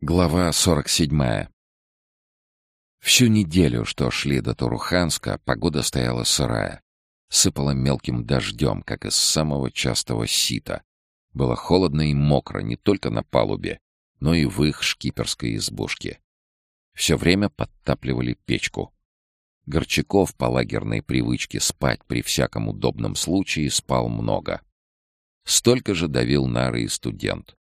Глава 47. Всю неделю, что шли до Туруханска, погода стояла сырая. Сыпала мелким дождем, как из самого частого сита. Было холодно и мокро не только на палубе, но и в их шкиперской избушке. Все время подтапливали печку. Горчаков по лагерной привычке спать при всяком удобном случае спал много. Столько же давил нары и студент.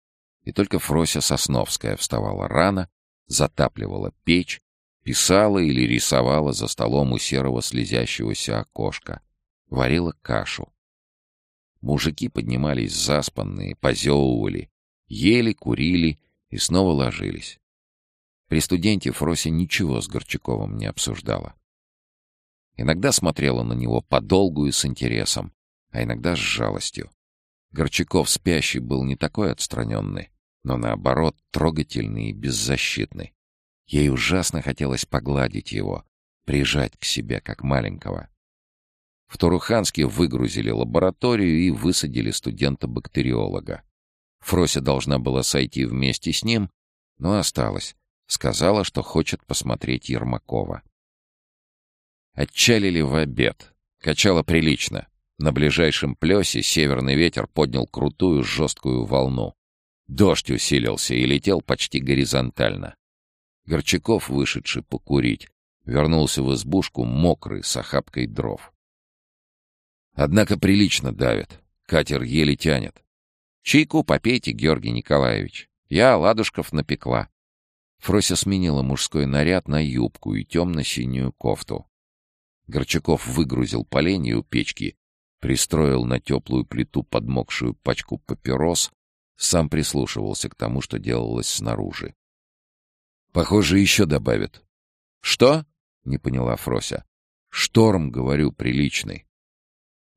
И только Фрося Сосновская вставала рано, затапливала печь, писала или рисовала за столом у серого слезящегося окошка, варила кашу. Мужики поднимались заспанные, позевывали, ели, курили и снова ложились. При студенте Фрося ничего с Горчаковым не обсуждала. Иногда смотрела на него подолгу и с интересом, а иногда с жалостью. Горчаков спящий был не такой отстраненный, но наоборот трогательный и беззащитный. Ей ужасно хотелось погладить его, прижать к себе, как маленького. В Туруханске выгрузили лабораторию и высадили студента-бактериолога. Фрося должна была сойти вместе с ним, но осталась. Сказала, что хочет посмотреть Ермакова. Отчалили в обед. Качало прилично. На ближайшем плесе северный ветер поднял крутую жесткую волну. Дождь усилился и летел почти горизонтально. Горчаков, вышедший покурить, вернулся в избушку мокрый, с охапкой дров. Однако прилично давит. Катер еле тянет. Чайку попейте, Георгий Николаевич. Я ладушков напекла. Фрося сменила мужской наряд на юбку и темно-синюю кофту. Горчаков выгрузил поленья у печки, пристроил на теплую плиту подмокшую пачку папирос сам прислушивался к тому, что делалось снаружи. «Похоже, еще добавят». «Что?» — не поняла Фрося. «Шторм, говорю, приличный».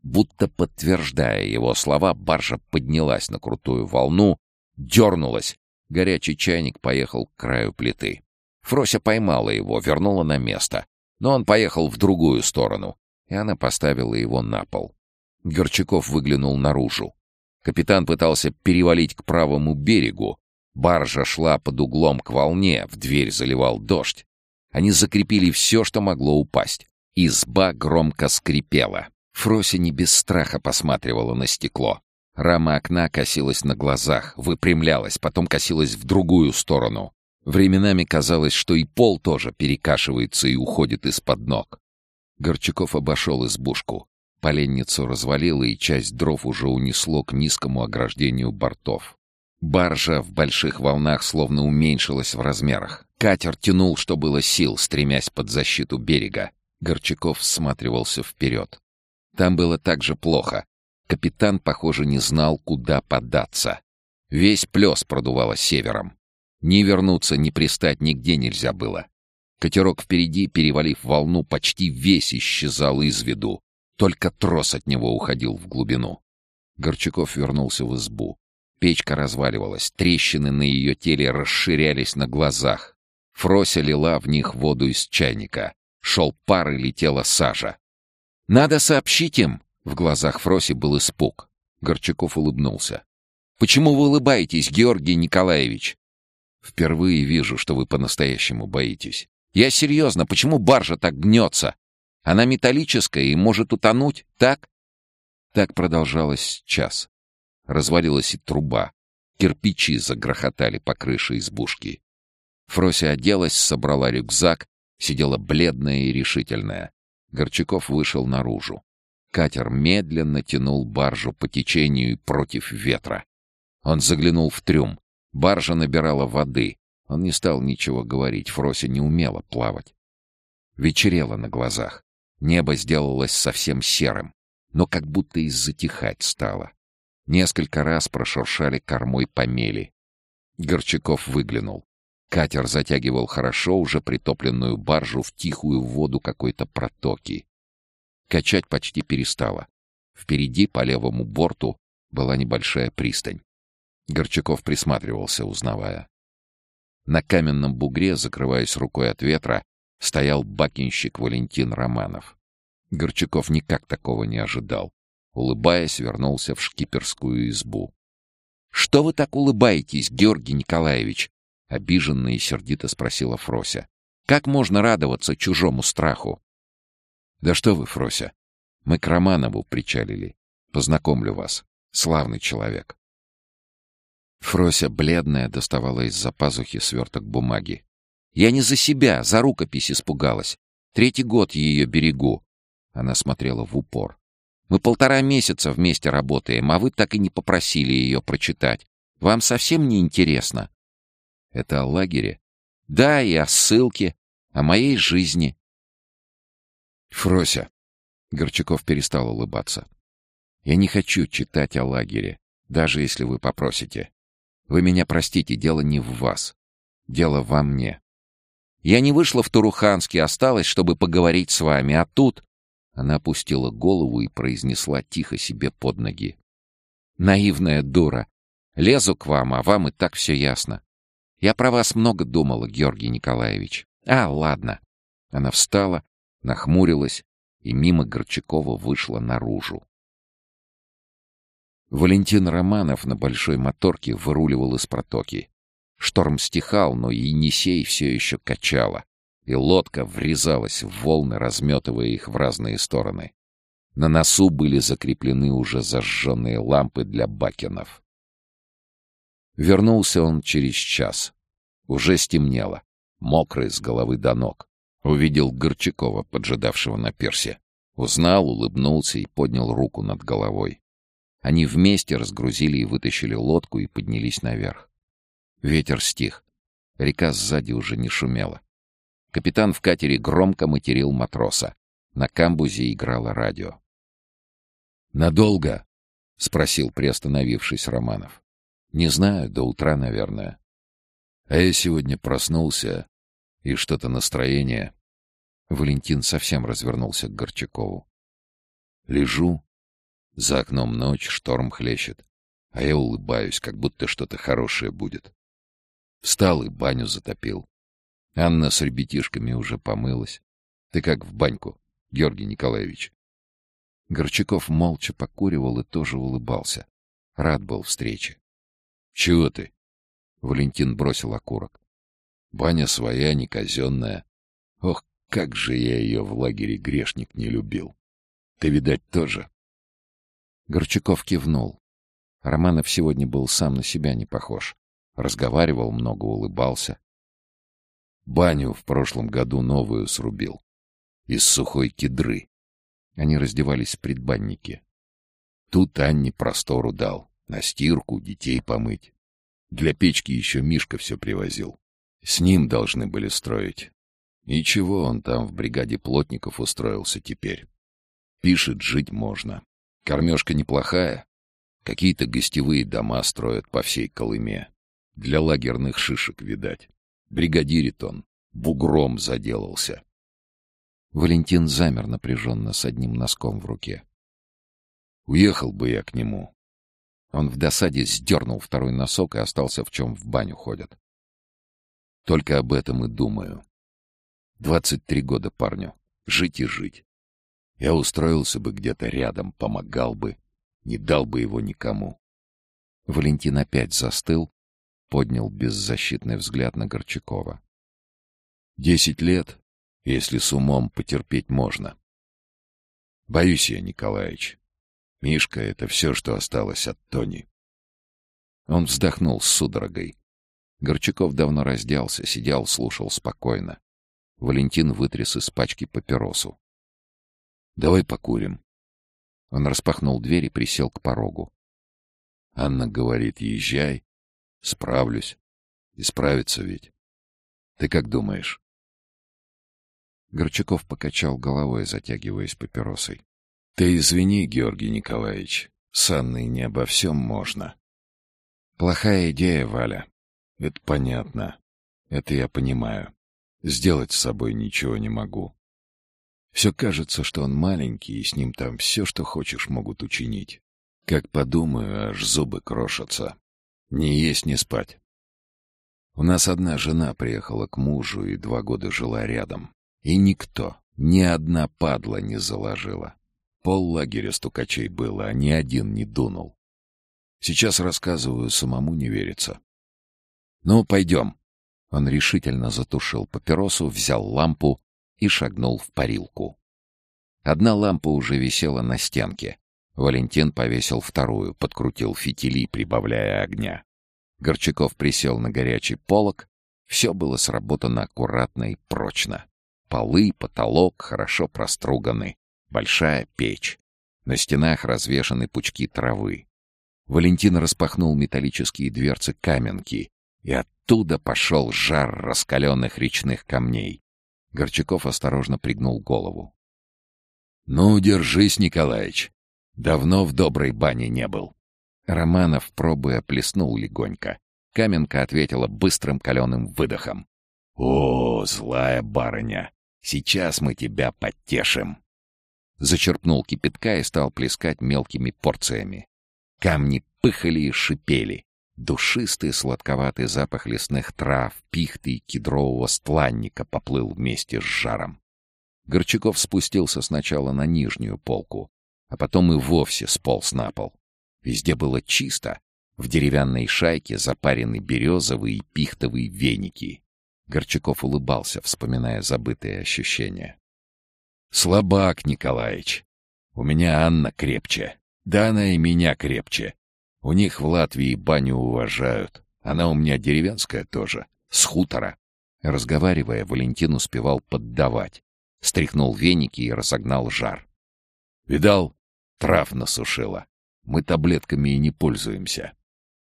Будто подтверждая его слова, баржа поднялась на крутую волну, дернулась. Горячий чайник поехал к краю плиты. Фрося поймала его, вернула на место. Но он поехал в другую сторону, и она поставила его на пол. Горчаков выглянул наружу. Капитан пытался перевалить к правому берегу. Баржа шла под углом к волне, в дверь заливал дождь. Они закрепили все, что могло упасть. Изба громко скрипела. Фрося не без страха посматривала на стекло. Рама окна косилась на глазах, выпрямлялась, потом косилась в другую сторону. Временами казалось, что и пол тоже перекашивается и уходит из-под ног. Горчаков обошел избушку. Поленницу развалило, и часть дров уже унесло к низкому ограждению бортов. Баржа в больших волнах словно уменьшилась в размерах. Катер тянул, что было сил, стремясь под защиту берега. Горчаков всматривался вперед. Там было так же плохо. Капитан, похоже, не знал, куда податься. Весь плес продувало севером. Ни вернуться, ни пристать нигде нельзя было. Катерок впереди, перевалив волну, почти весь исчезал из виду. Только трос от него уходил в глубину. Горчаков вернулся в избу. Печка разваливалась, трещины на ее теле расширялись на глазах. Фрося лила в них воду из чайника. Шел пар и летела сажа. «Надо сообщить им!» В глазах Фроси был испуг. Горчаков улыбнулся. «Почему вы улыбаетесь, Георгий Николаевич?» «Впервые вижу, что вы по-настоящему боитесь. Я серьезно, почему баржа так гнется? Она металлическая и может утонуть, так? Так продолжалось час. Развалилась и труба. Кирпичи загрохотали по крыше избушки. Фрося оделась, собрала рюкзак, сидела бледная и решительная. Горчаков вышел наружу. Катер медленно тянул баржу по течению и против ветра. Он заглянул в трюм. Баржа набирала воды. Он не стал ничего говорить, Фрося не умела плавать. Вечерело на глазах. Небо сделалось совсем серым, но как будто и затихать стало. Несколько раз прошуршали кормой помели. Горчаков выглянул. Катер затягивал хорошо уже притопленную баржу в тихую воду какой-то протоки. Качать почти перестало. Впереди, по левому борту, была небольшая пристань. Горчаков присматривался, узнавая. На каменном бугре, закрываясь рукой от ветра, стоял бакинщик Валентин Романов. Горчаков никак такого не ожидал. Улыбаясь, вернулся в шкиперскую избу. — Что вы так улыбаетесь, Георгий Николаевич? Обиженно и сердито спросила Фрося. «Как можно радоваться чужому страху?» «Да что вы, Фрося, мы к Романову причалили. Познакомлю вас. Славный человек». Фрося, бледная, доставала из-за пазухи сверток бумаги. «Я не за себя, за рукопись испугалась. Третий год ее берегу». Она смотрела в упор. «Мы полтора месяца вместе работаем, а вы так и не попросили ее прочитать. Вам совсем не интересно?» «Это о лагере?» «Да, и о ссылке, о моей жизни». «Фрося!» — Горчаков перестал улыбаться. «Я не хочу читать о лагере, даже если вы попросите. Вы меня простите, дело не в вас. Дело во мне. Я не вышла в Туруханский, осталась, чтобы поговорить с вами, а тут...» Она опустила голову и произнесла тихо себе под ноги. «Наивная дура. Лезу к вам, а вам и так все ясно. Я про вас много думала, Георгий Николаевич. А, ладно». Она встала, нахмурилась и мимо Горчакова вышла наружу. Валентин Романов на большой моторке выруливал из протоки. Шторм стихал, но Енисей все еще качало, и лодка врезалась в волны, разметывая их в разные стороны. На носу были закреплены уже зажженные лампы для бакенов. Вернулся он через час. Уже стемнело, мокрый с головы до ног. Увидел Горчакова, поджидавшего на персе. Узнал, улыбнулся и поднял руку над головой. Они вместе разгрузили и вытащили лодку и поднялись наверх. Ветер стих. Река сзади уже не шумела. Капитан в катере громко материл матроса. На камбузе играло радио. «Надолго?» — спросил, приостановившись Романов. «Не знаю, до утра, наверное. А я сегодня проснулся, и что-то настроение...» Валентин совсем развернулся к Горчакову. «Лежу, за окном ночь, шторм хлещет. А я улыбаюсь, как будто что-то хорошее будет. Встал и баню затопил. Анна с ребятишками уже помылась. Ты как в баньку, Георгий Николаевич? Горчаков молча покуривал и тоже улыбался. Рад был встрече. — Чего ты? — Валентин бросил окурок. — Баня своя, не казенная. Ох, как же я ее в лагере грешник не любил. Ты, видать, тоже. Горчаков кивнул. Романов сегодня был сам на себя не похож. Разговаривал много, улыбался. Баню в прошлом году новую срубил. Из сухой кедры. Они раздевались в предбаннике. Тут Анне простору дал. На стирку, детей помыть. Для печки еще Мишка все привозил. С ним должны были строить. Ничего, он там в бригаде плотников устроился теперь. Пишет, жить можно. Кормежка неплохая. Какие-то гостевые дома строят по всей Колыме. Для лагерных шишек, видать. Бригадирит он. Бугром заделался. Валентин замер напряженно с одним носком в руке. Уехал бы я к нему. Он в досаде сдернул второй носок и остался в чем в баню ходят. Только об этом и думаю. Двадцать три года парню. Жить и жить. Я устроился бы где-то рядом, помогал бы, не дал бы его никому. Валентин опять застыл, поднял беззащитный взгляд на Горчакова. Десять лет, если с умом потерпеть можно. Боюсь я, Николаевич. Мишка — это все, что осталось от Тони. Он вздохнул с судорогой. Горчаков давно разделся, сидел, слушал спокойно. Валентин вытряс из пачки папиросу. Давай покурим. Он распахнул дверь и присел к порогу. Анна говорит, езжай. Справлюсь. И справится ведь. Ты как думаешь? Горчаков покачал головой, затягиваясь папиросой. Ты извини, Георгий Николаевич. С Анной не обо всем можно. Плохая идея, Валя. Это понятно. Это я понимаю. Сделать с собой ничего не могу. Все кажется, что он маленький, и с ним там все, что хочешь, могут учинить. Как подумаю, аж зубы крошатся. Не есть, не спать. У нас одна жена приехала к мужу и два года жила рядом. И никто, ни одна падла не заложила. Пол лагеря стукачей было, а ни один не дунул. Сейчас рассказываю, самому не верится. Ну, пойдем. Он решительно затушил папиросу, взял лампу и шагнул в парилку. Одна лампа уже висела на стенке. Валентин повесил вторую, подкрутил фитили, прибавляя огня. Горчаков присел на горячий полог. Все было сработано аккуратно и прочно. Полы, потолок хорошо проструганы. Большая печь. На стенах развешаны пучки травы. Валентин распахнул металлические дверцы каменки, и оттуда пошел жар раскаленных речных камней. Горчаков осторожно пригнул голову. «Ну, держись, Николаич. Давно в доброй бане не был». Романов, пробуя, плеснул легонько. Каменка ответила быстрым каленым выдохом. «О, злая барыня! Сейчас мы тебя подтешим!» Зачерпнул кипятка и стал плескать мелкими порциями. Камни пыхали и шипели. Душистый сладковатый запах лесных трав, пихты и кедрового стланника поплыл вместе с жаром. Горчаков спустился сначала на нижнюю полку, а потом и вовсе сполз на пол. Везде было чисто. В деревянной шайке запарены березовые и пихтовые веники. Горчаков улыбался, вспоминая забытые ощущения. «Слабак, Николаич. У меня Анна крепче. Да она и меня крепче. У них в Латвии баню уважают. Она у меня деревенская тоже, с хутора». Разговаривая, Валентин успевал поддавать. Стряхнул веники и разогнал жар. «Видал? Трав насушила. Мы таблетками и не пользуемся.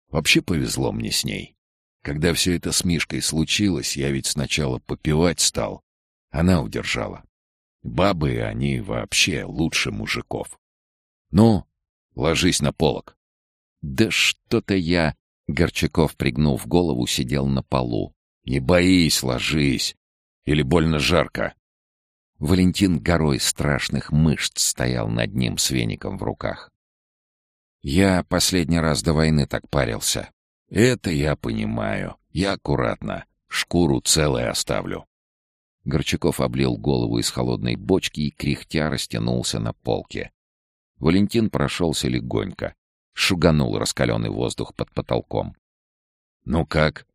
Вообще повезло мне с ней. Когда все это с Мишкой случилось, я ведь сначала попивать стал. Она удержала. Бабы, они вообще лучше мужиков. Ну, ложись на полок. Да что-то я... Горчаков, пригнув голову, сидел на полу. Не боись, ложись. Или больно жарко. Валентин горой страшных мышц стоял над ним с веником в руках. Я последний раз до войны так парился. Это я понимаю. Я аккуратно. Шкуру целой оставлю. Горчаков облил голову из холодной бочки и, кряхтя, растянулся на полке. Валентин прошелся легонько. Шуганул раскаленный воздух под потолком. «Ну как?»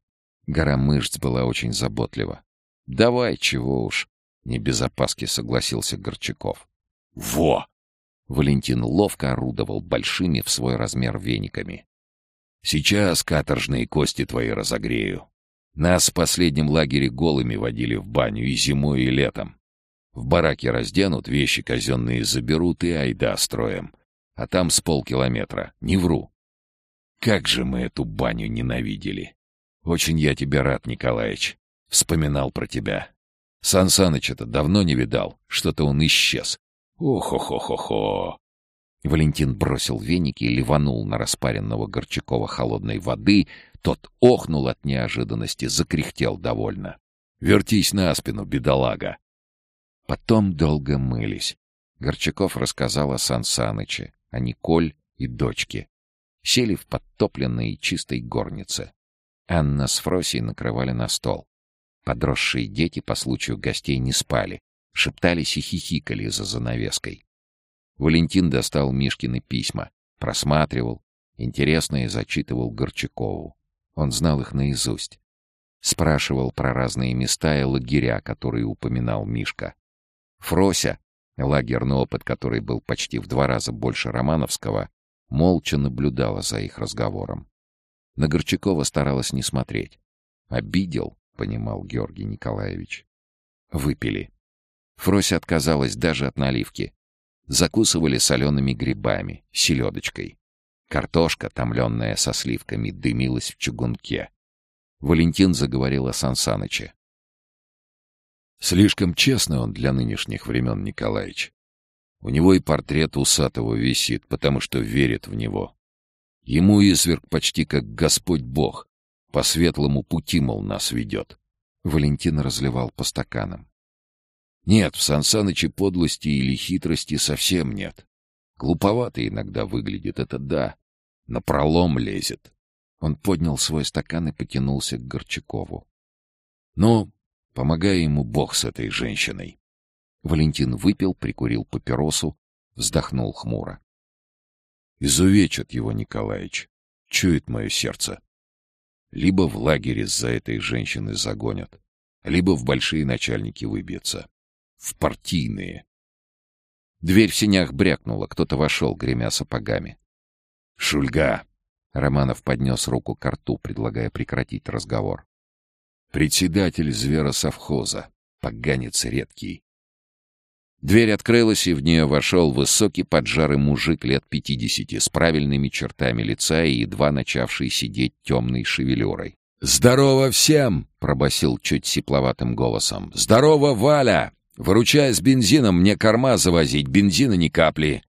Гора мышц была очень заботлива. «Давай, чего уж!» — не без опаски согласился Горчаков. «Во!» Валентин ловко орудовал большими в свой размер вениками. «Сейчас каторжные кости твои разогрею. Нас в последнем лагере голыми водили в баню и зимой, и летом. В бараке разденут, вещи казенные заберут и айда строим. А там с полкилометра. Не вру. Как же мы эту баню ненавидели. Очень я тебе рад, Николаич. Вспоминал про тебя. Сан Саныча-то давно не видал. Что-то он исчез. Ох-хо-хо-хо-хо. Валентин бросил веники и ливанул на распаренного Горчакова холодной воды. Тот охнул от неожиданности, закряхтел довольно. «Вертись на спину, бедолага!» Потом долго мылись. Горчаков рассказал о Сан Саныче, о Николь и дочке. Сели в подтопленной чистой горнице. Анна с Фросей накрывали на стол. Подросшие дети по случаю гостей не спали, шептались и хихикали за занавеской. Валентин достал Мишкины письма, просматривал, интересно и зачитывал Горчакову. Он знал их наизусть. Спрашивал про разные места и лагеря, которые упоминал Мишка. Фрося, лагерный опыт который был почти в два раза больше Романовского, молча наблюдала за их разговором. На Горчакова старалась не смотреть. «Обидел», — понимал Георгий Николаевич. Выпили. Фрося отказалась даже от наливки. Закусывали солеными грибами, селедочкой. Картошка, томленная со сливками, дымилась в чугунке. Валентин заговорил о Сансаныче. Слишком честный он для нынешних времен, Николаевич. У него и портрет усатого висит, потому что верит в него. Ему изверг почти как Господь Бог. По светлому пути, мол, нас ведет. Валентин разливал по стаканам. Нет, в Сансаныче подлости или хитрости совсем нет. Глуповато иногда выглядит, это да. На пролом лезет. Он поднял свой стакан и потянулся к Горчакову. «Ну, помогай ему Бог с этой женщиной». Валентин выпил, прикурил папиросу, вздохнул хмуро. «Изувечат его, Николаевич. Чует мое сердце». Либо в лагере из-за этой женщины загонят, либо в большие начальники выбьются. В партийные. Дверь в синях брякнула, кто-то вошел, гремя сапогами. «Шульга!» — Романов поднес руку к рту, предлагая прекратить разговор. «Председатель зверосовхоза, поганец редкий. Дверь открылась, и в нее вошел высокий поджарый мужик лет пятидесяти с правильными чертами лица и едва начавший сидеть темной шевелюрой. «Здорово всем!» — пробасил чуть сипловатым голосом. «Здорово, Валя! Выручай с бензином, мне корма завозить, бензина ни капли.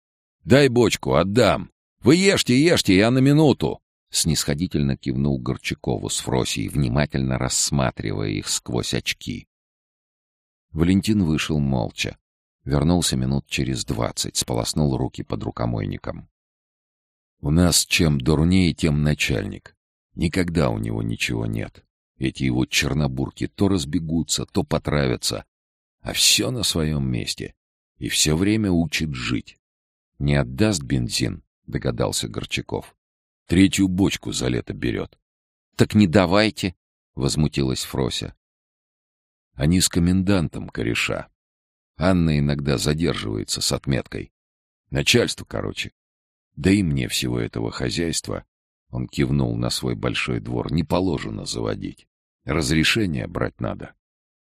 Дай бочку, отдам. Вы ешьте, ешьте, я на минуту!» Снисходительно кивнул Горчакову с Фросей, внимательно рассматривая их сквозь очки. Валентин вышел молча. Вернулся минут через двадцать, сполоснул руки под рукомойником. «У нас чем дурнее, тем начальник. Никогда у него ничего нет. Эти его чернобурки то разбегутся, то потравятся. А все на своем месте. И все время учит жить. Не отдаст бензин, догадался Горчаков. Третью бочку за лето берет. Так не давайте, возмутилась Фрося. Они с комендантом кореша. Анна иногда задерживается с отметкой. Начальство, короче. Да и мне всего этого хозяйства, он кивнул на свой большой двор, не положено заводить. Разрешение брать надо.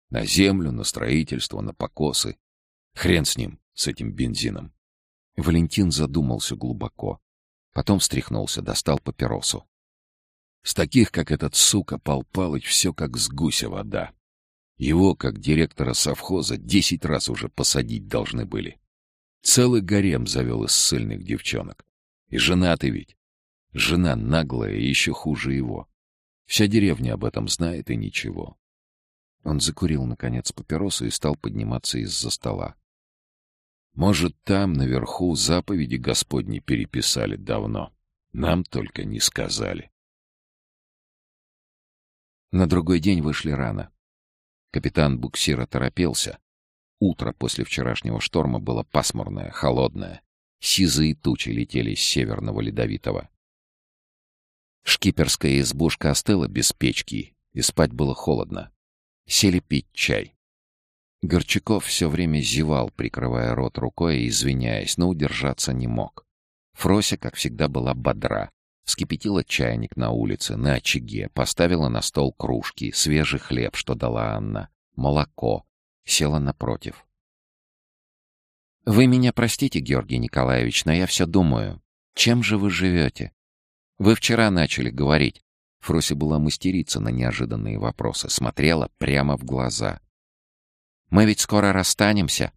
На землю, на строительство, на покосы. Хрен с ним, с этим бензином. Валентин задумался глубоко. Потом встряхнулся, достал папиросу. С таких, как этот сука Пал Палыч, все как с гуся вода. Его, как директора совхоза, десять раз уже посадить должны были. Целый гарем завел из ссыльных девчонок. И женатый ведь. Жена наглая и еще хуже его. Вся деревня об этом знает и ничего. Он закурил, наконец, папиросу и стал подниматься из-за стола. Может, там, наверху, заповеди Господни переписали давно. Нам только не сказали. На другой день вышли рано. Капитан буксира торопился. Утро после вчерашнего шторма было пасмурное, холодное. Сизые тучи летели с северного ледовитого. Шкиперская избушка остыла без печки, и спать было холодно. Сели пить чай. Горчаков все время зевал, прикрывая рот рукой и извиняясь, но удержаться не мог. Фрося, как всегда, была бодра. Вскипятила чайник на улице, на очаге, поставила на стол кружки, свежий хлеб, что дала Анна, молоко. Села напротив. «Вы меня простите, Георгий Николаевич, но я все думаю. Чем же вы живете? Вы вчера начали говорить». Фрося была мастерица на неожиданные вопросы, смотрела прямо в глаза. «Мы ведь скоро расстанемся».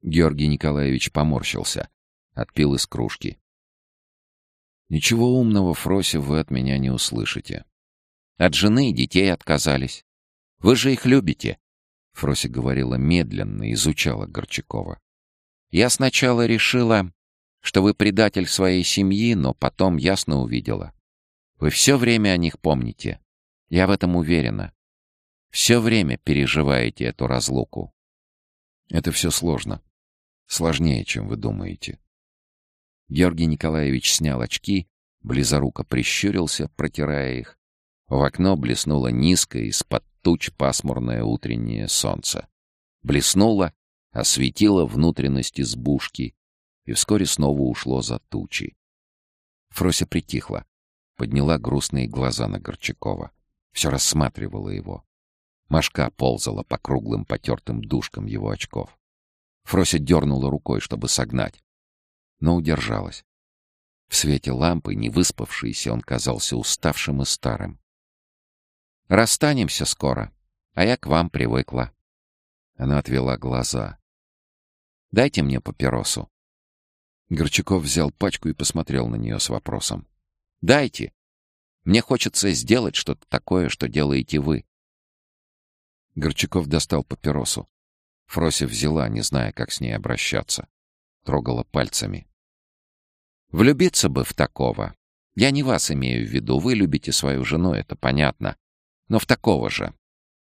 Георгий Николаевич поморщился, отпил из кружки. Ничего умного, Фрося, вы от меня не услышите. От жены и детей отказались. Вы же их любите. Фрося говорила медленно, изучала Горчакова. Я сначала решила, что вы предатель своей семьи, но потом ясно увидела. Вы все время о них помните. Я в этом уверена. Все время переживаете эту разлуку. Это все сложно. Сложнее, чем вы думаете. Георгий Николаевич снял очки, близоруко прищурился, протирая их. В окно блеснуло низкое из-под туч пасмурное утреннее солнце. Блеснуло, осветило внутренность избушки и вскоре снова ушло за тучи. Фрося притихла, подняла грустные глаза на Горчакова. Все рассматривала его. Машка ползала по круглым потертым дужкам его очков. Фрося дернула рукой, чтобы согнать но удержалась. В свете лампы, не выспавшийся, он казался уставшим и старым. «Расстанемся скоро, а я к вам привыкла». Она отвела глаза. «Дайте мне папиросу». Горчаков взял пачку и посмотрел на нее с вопросом. «Дайте. Мне хочется сделать что-то такое, что делаете вы». Горчаков достал папиросу. Фрося взяла, не зная, как с ней обращаться. Трогала пальцами. Влюбиться бы в такого. Я не вас имею в виду, вы любите свою жену, это понятно. Но в такого же.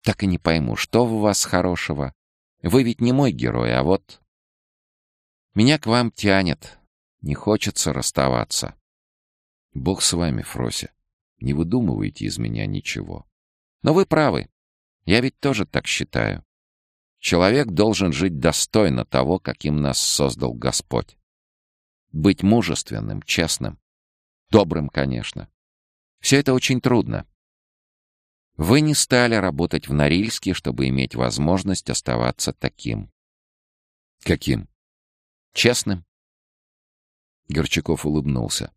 Так и не пойму, что в вас хорошего. Вы ведь не мой герой, а вот... Меня к вам тянет. Не хочется расставаться. Бог с вами, Фрося. Не выдумывайте из меня ничего. Но вы правы. Я ведь тоже так считаю. Человек должен жить достойно того, каким нас создал Господь. Быть мужественным, честным, добрым, конечно. Все это очень трудно. Вы не стали работать в Норильске, чтобы иметь возможность оставаться таким. Каким? Честным. Горчаков улыбнулся.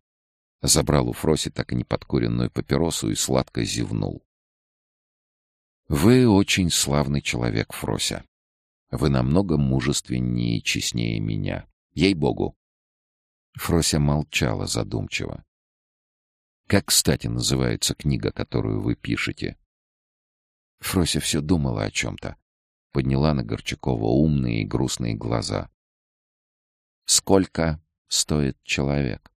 Забрал у Фроси так и неподкуренную папиросу и сладко зевнул. «Вы очень славный человек, Фрося. Вы намного мужественнее и честнее меня. Ей-богу!» Фрося молчала задумчиво. «Как, кстати, называется книга, которую вы пишете?» Фрося все думала о чем-то. Подняла на Горчакова умные и грустные глаза. «Сколько стоит человек?»